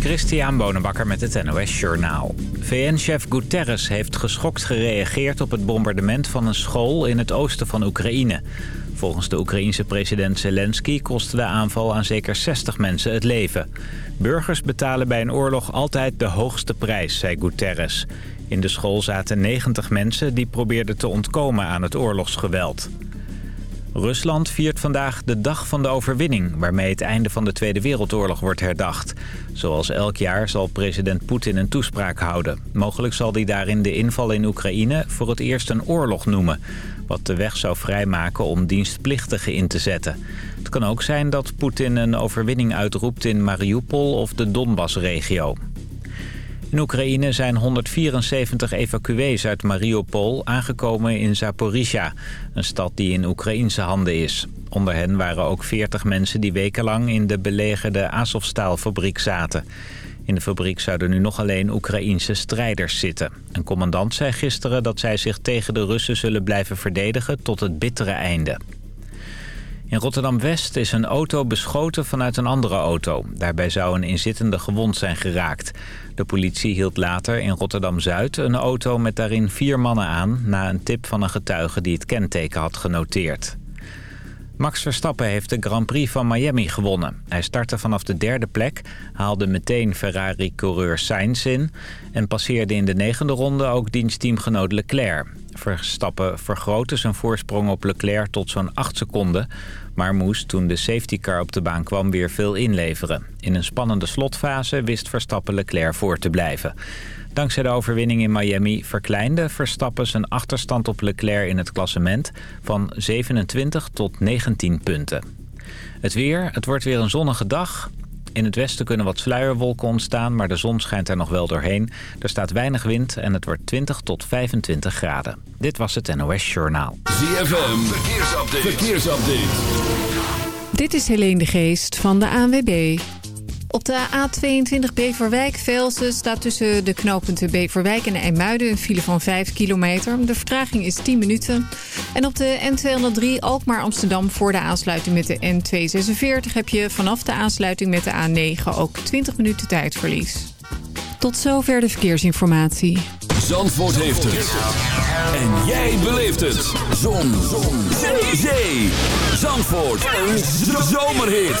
Christian Bonenbakker met het NOS Journaal. VN-chef Guterres heeft geschokt gereageerd op het bombardement van een school in het oosten van Oekraïne. Volgens de Oekraïense president Zelensky kostte de aanval aan zeker 60 mensen het leven. Burgers betalen bij een oorlog altijd de hoogste prijs, zei Guterres. In de school zaten 90 mensen die probeerden te ontkomen aan het oorlogsgeweld. Rusland viert vandaag de Dag van de Overwinning... waarmee het einde van de Tweede Wereldoorlog wordt herdacht. Zoals elk jaar zal president Poetin een toespraak houden. Mogelijk zal hij daarin de inval in Oekraïne voor het eerst een oorlog noemen... wat de weg zou vrijmaken om dienstplichtigen in te zetten. Het kan ook zijn dat Poetin een overwinning uitroept in Mariupol of de Donbass-regio. In Oekraïne zijn 174 evacuees uit Mariupol aangekomen in Zaporizhia, een stad die in Oekraïnse handen is. Onder hen waren ook 40 mensen die wekenlang in de belegerde Azovstaalfabriek zaten. In de fabriek zouden nu nog alleen Oekraïense strijders zitten. Een commandant zei gisteren dat zij zich tegen de Russen zullen blijven verdedigen tot het bittere einde. In Rotterdam-West is een auto beschoten vanuit een andere auto. Daarbij zou een inzittende gewond zijn geraakt. De politie hield later in Rotterdam-Zuid een auto met daarin vier mannen aan... na een tip van een getuige die het kenteken had genoteerd. Max Verstappen heeft de Grand Prix van Miami gewonnen. Hij startte vanaf de derde plek, haalde meteen Ferrari-coureur Sainz in... en passeerde in de negende ronde ook dienstteamgenoot Leclerc. Verstappen vergrootte zijn voorsprong op Leclerc tot zo'n 8 seconden... maar moest toen de safety car op de baan kwam weer veel inleveren. In een spannende slotfase wist Verstappen Leclerc voor te blijven. Dankzij de overwinning in Miami verkleinde Verstappen zijn achterstand op Leclerc in het klassement... van 27 tot 19 punten. Het weer, het wordt weer een zonnige dag... In het westen kunnen wat sluierwolken ontstaan, maar de zon schijnt er nog wel doorheen. Er staat weinig wind en het wordt 20 tot 25 graden. Dit was het NOS Journaal. ZFM, verkeersupdate. verkeersupdate. Dit is Helene de Geest van de ANWB. Op de A22 Beverwijk-Velsen staat tussen de knooppunten Beverwijk en IJmuiden een file van 5 kilometer. De vertraging is 10 minuten. En op de N203 Alkmaar-Amsterdam voor de aansluiting met de N246 heb je vanaf de aansluiting met de A9 ook 20 minuten tijdverlies. Tot zover de verkeersinformatie. Zandvoort heeft het. En jij beleeft het. Zon. Zon. Zee. Zandvoort. Een zomerhit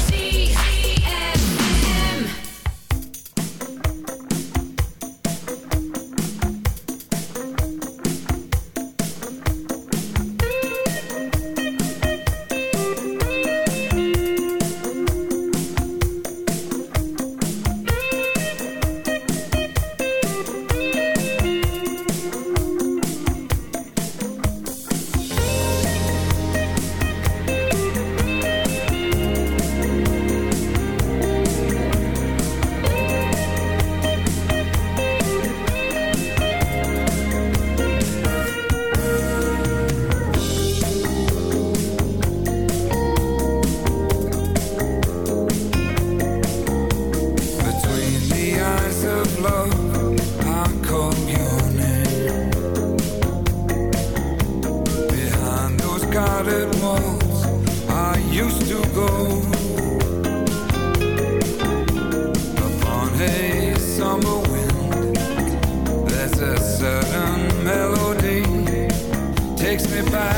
Takes me back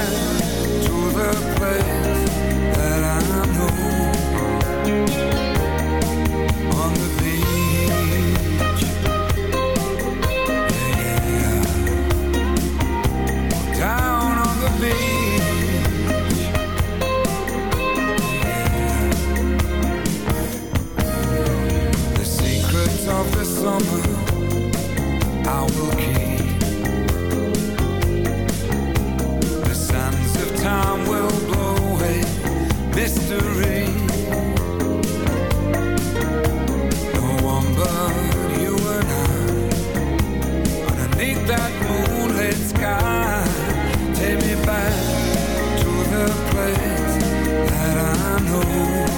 to the place know.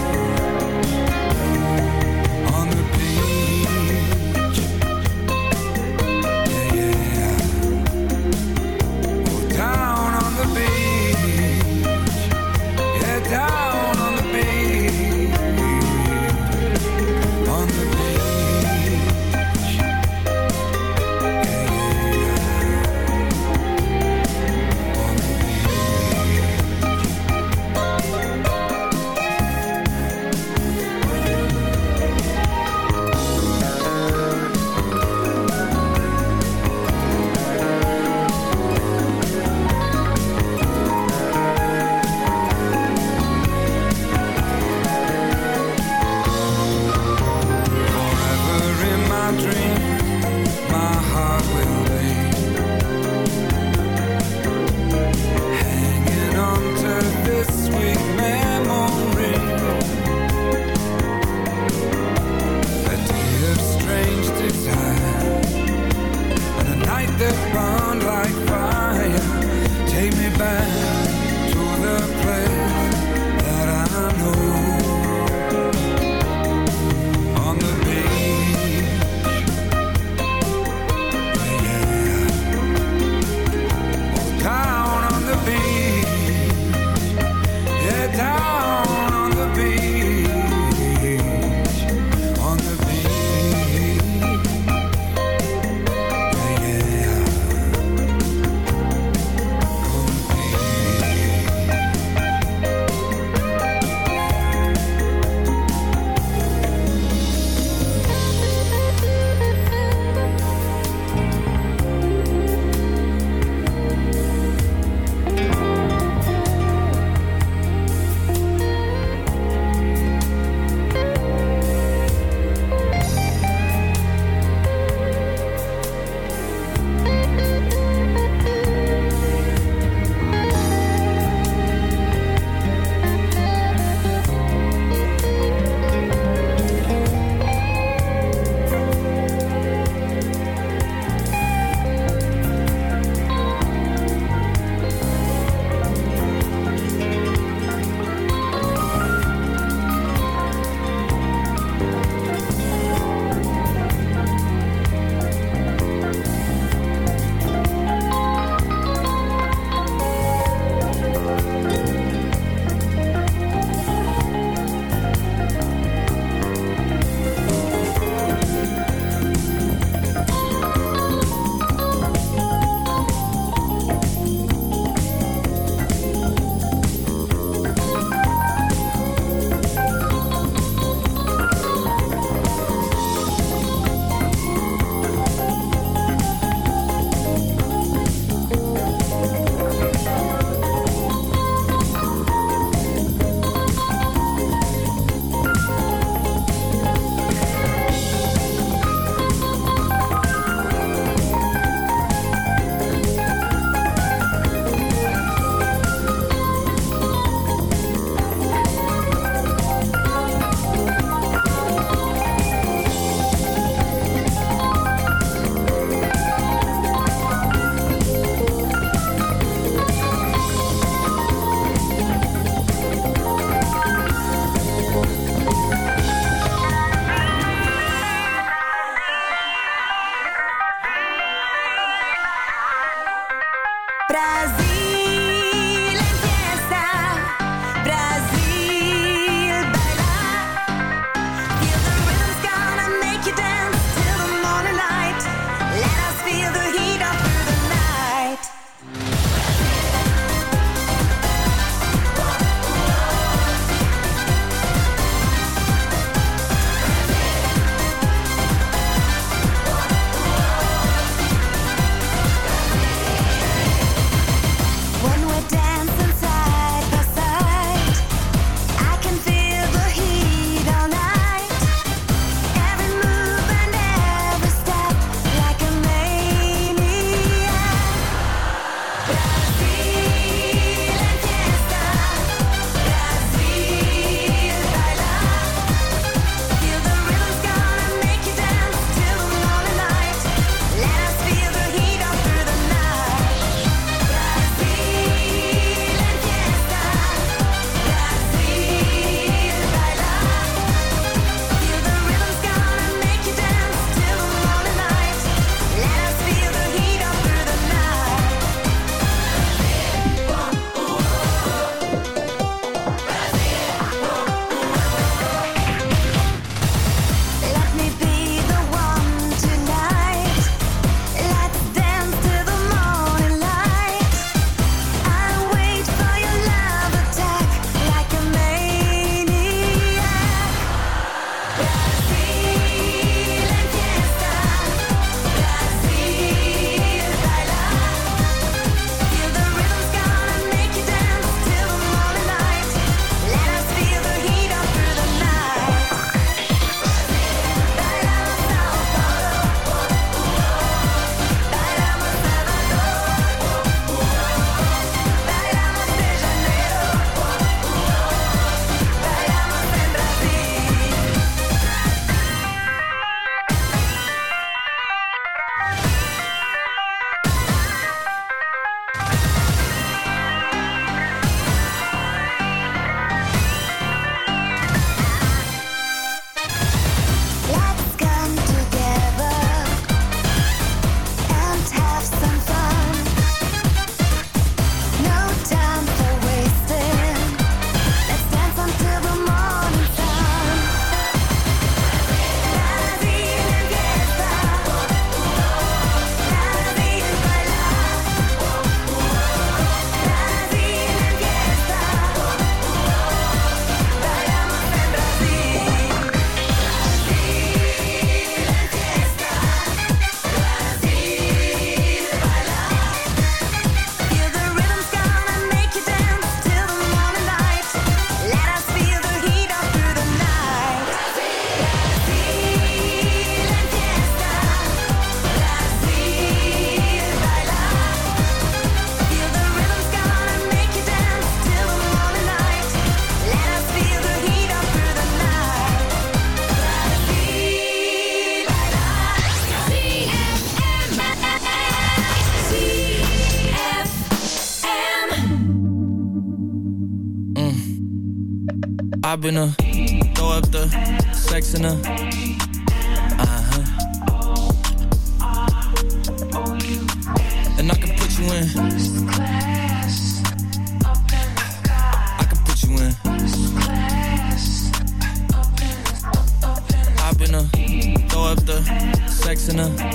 Been a throw up the sex in a uh huh. And I can put you in. I can put you in. A throw up the sex in a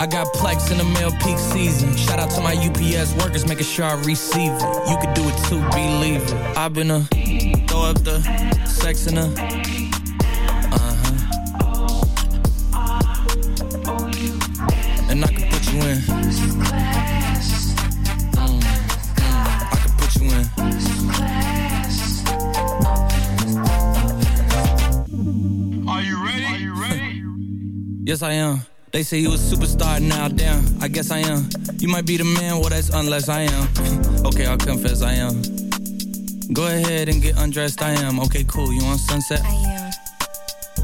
I got plex in the mail peak season. Shout out to my UPS workers, making sure I receive it. You could do it too, believe it. I've been a throw up the sex in a uh huh. And I can put you in. Mm, I can put you in. Are you? Are you ready? Yes, I am. They say you a superstar now, damn. I guess I am. You might be the man, well, that's unless I am. okay, I'll confess I am. Go ahead and get undressed, I am. Okay, cool. You on sunset?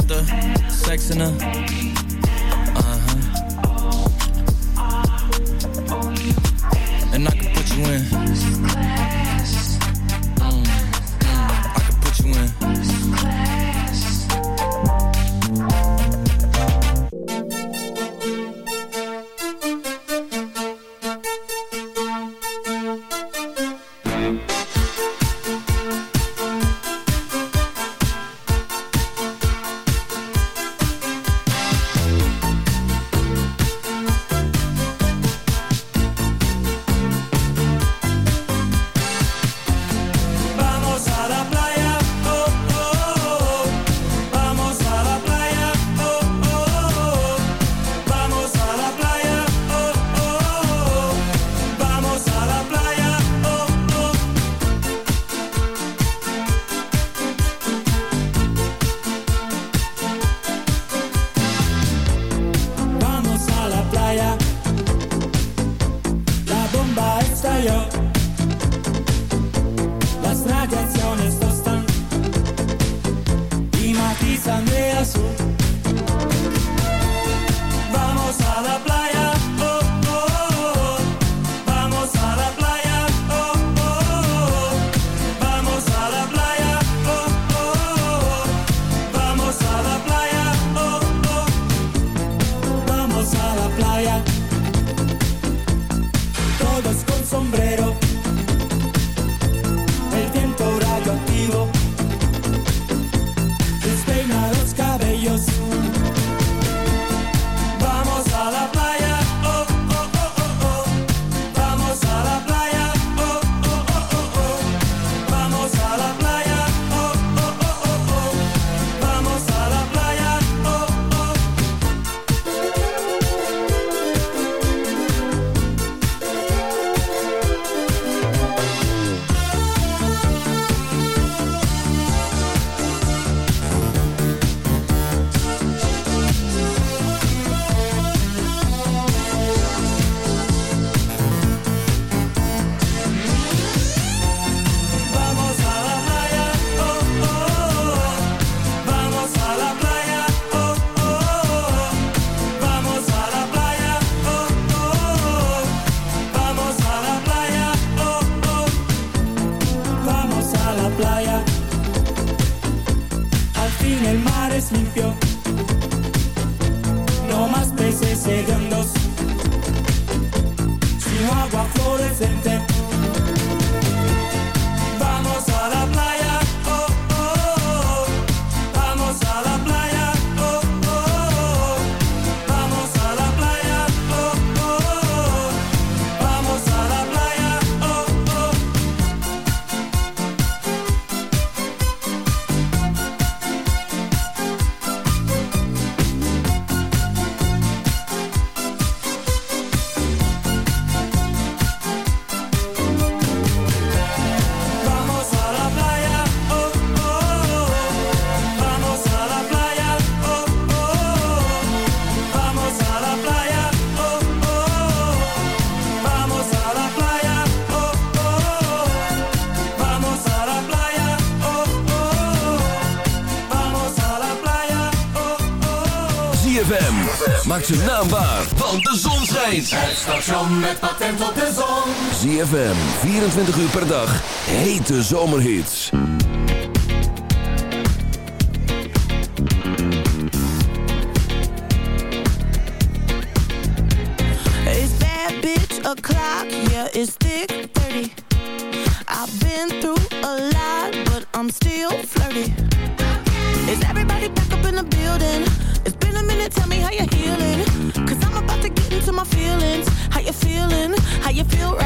Up the sex in a want de zon schijnt. Het station met patent op de zon. ZFM, 24 uur per dag, hete zomerhits. Is that bitch o'clock? Yeah, it's thick 30. I've been through a lot, but I'm still flirty. Is everybody back up in the building? It's been a minute, tell me how you're healing. feelings, how you feeling, how you feel right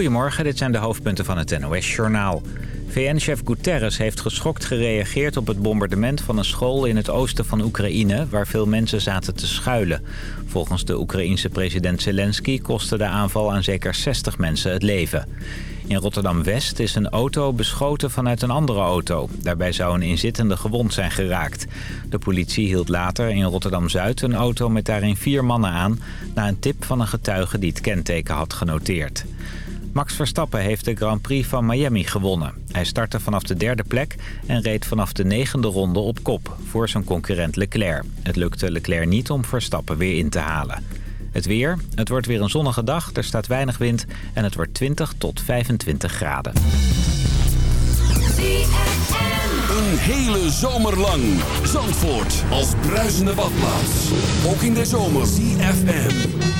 Goedemorgen, dit zijn de hoofdpunten van het NOS-journaal. VN-chef Guterres heeft geschokt gereageerd op het bombardement van een school in het oosten van Oekraïne... waar veel mensen zaten te schuilen. Volgens de Oekraïense president Zelensky kostte de aanval aan zeker 60 mensen het leven. In Rotterdam-West is een auto beschoten vanuit een andere auto. Daarbij zou een inzittende gewond zijn geraakt. De politie hield later in Rotterdam-Zuid een auto met daarin vier mannen aan... na een tip van een getuige die het kenteken had genoteerd. Max Verstappen heeft de Grand Prix van Miami gewonnen. Hij startte vanaf de derde plek en reed vanaf de negende ronde op kop... voor zijn concurrent Leclerc. Het lukte Leclerc niet om Verstappen weer in te halen. Het weer. Het wordt weer een zonnige dag, er staat weinig wind... en het wordt 20 tot 25 graden. Een hele zomer lang. Zandvoort als bruisende badplaats. Ook in de zomer. ZFM.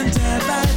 and deadline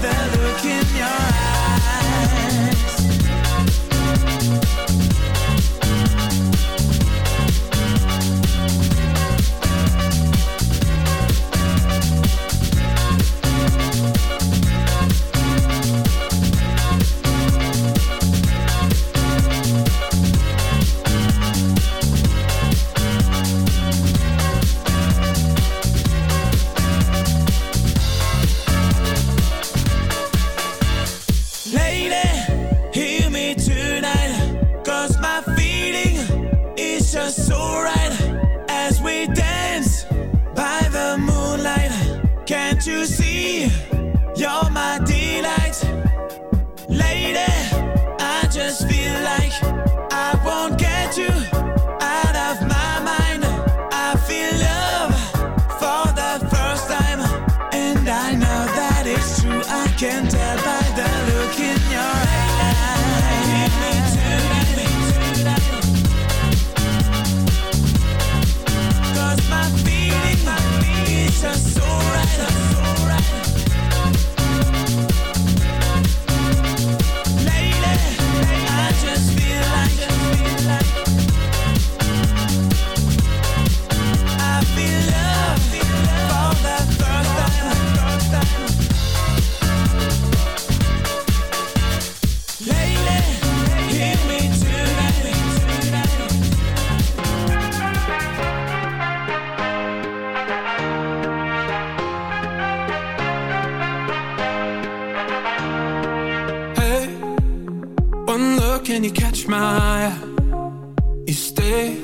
Stay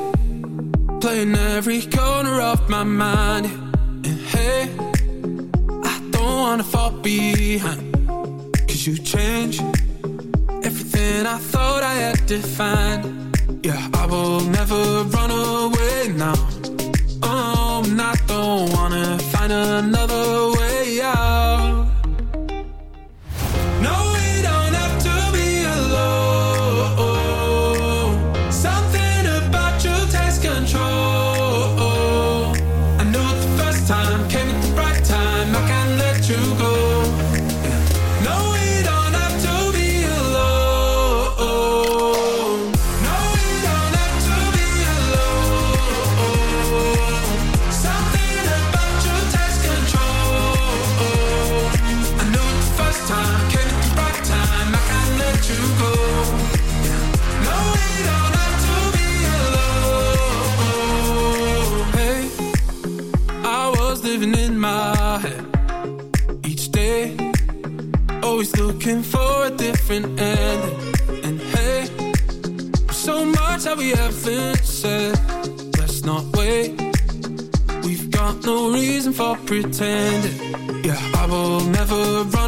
playing every corner of my mind. And hey, I don't wanna fall behind. Cause you change everything I thought I had defined. Yeah, I will never run away now. Oh, I don't wanna find another Yeah, I will never run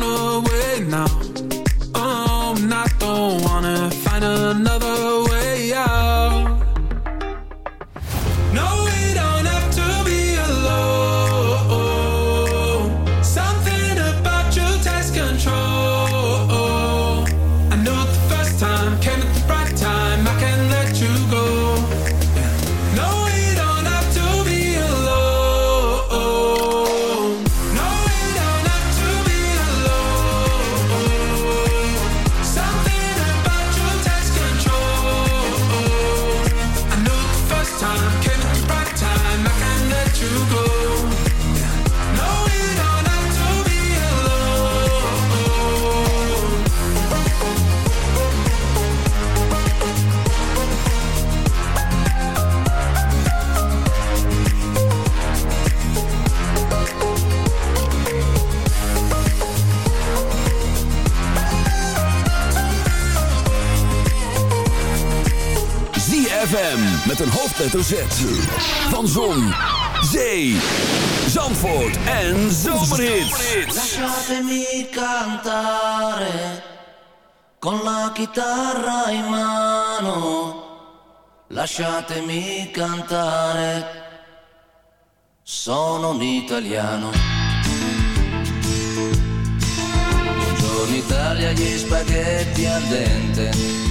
hoofdletter Z. Van Zon, Zee, Zandvoort en Zomerhits. Lasciatemi cantare con la chitarra in mano. Lasciatemi cantare. Sono un italiano. Buongiorno Italia, gli spaghetti al dente.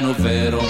Italiano vero.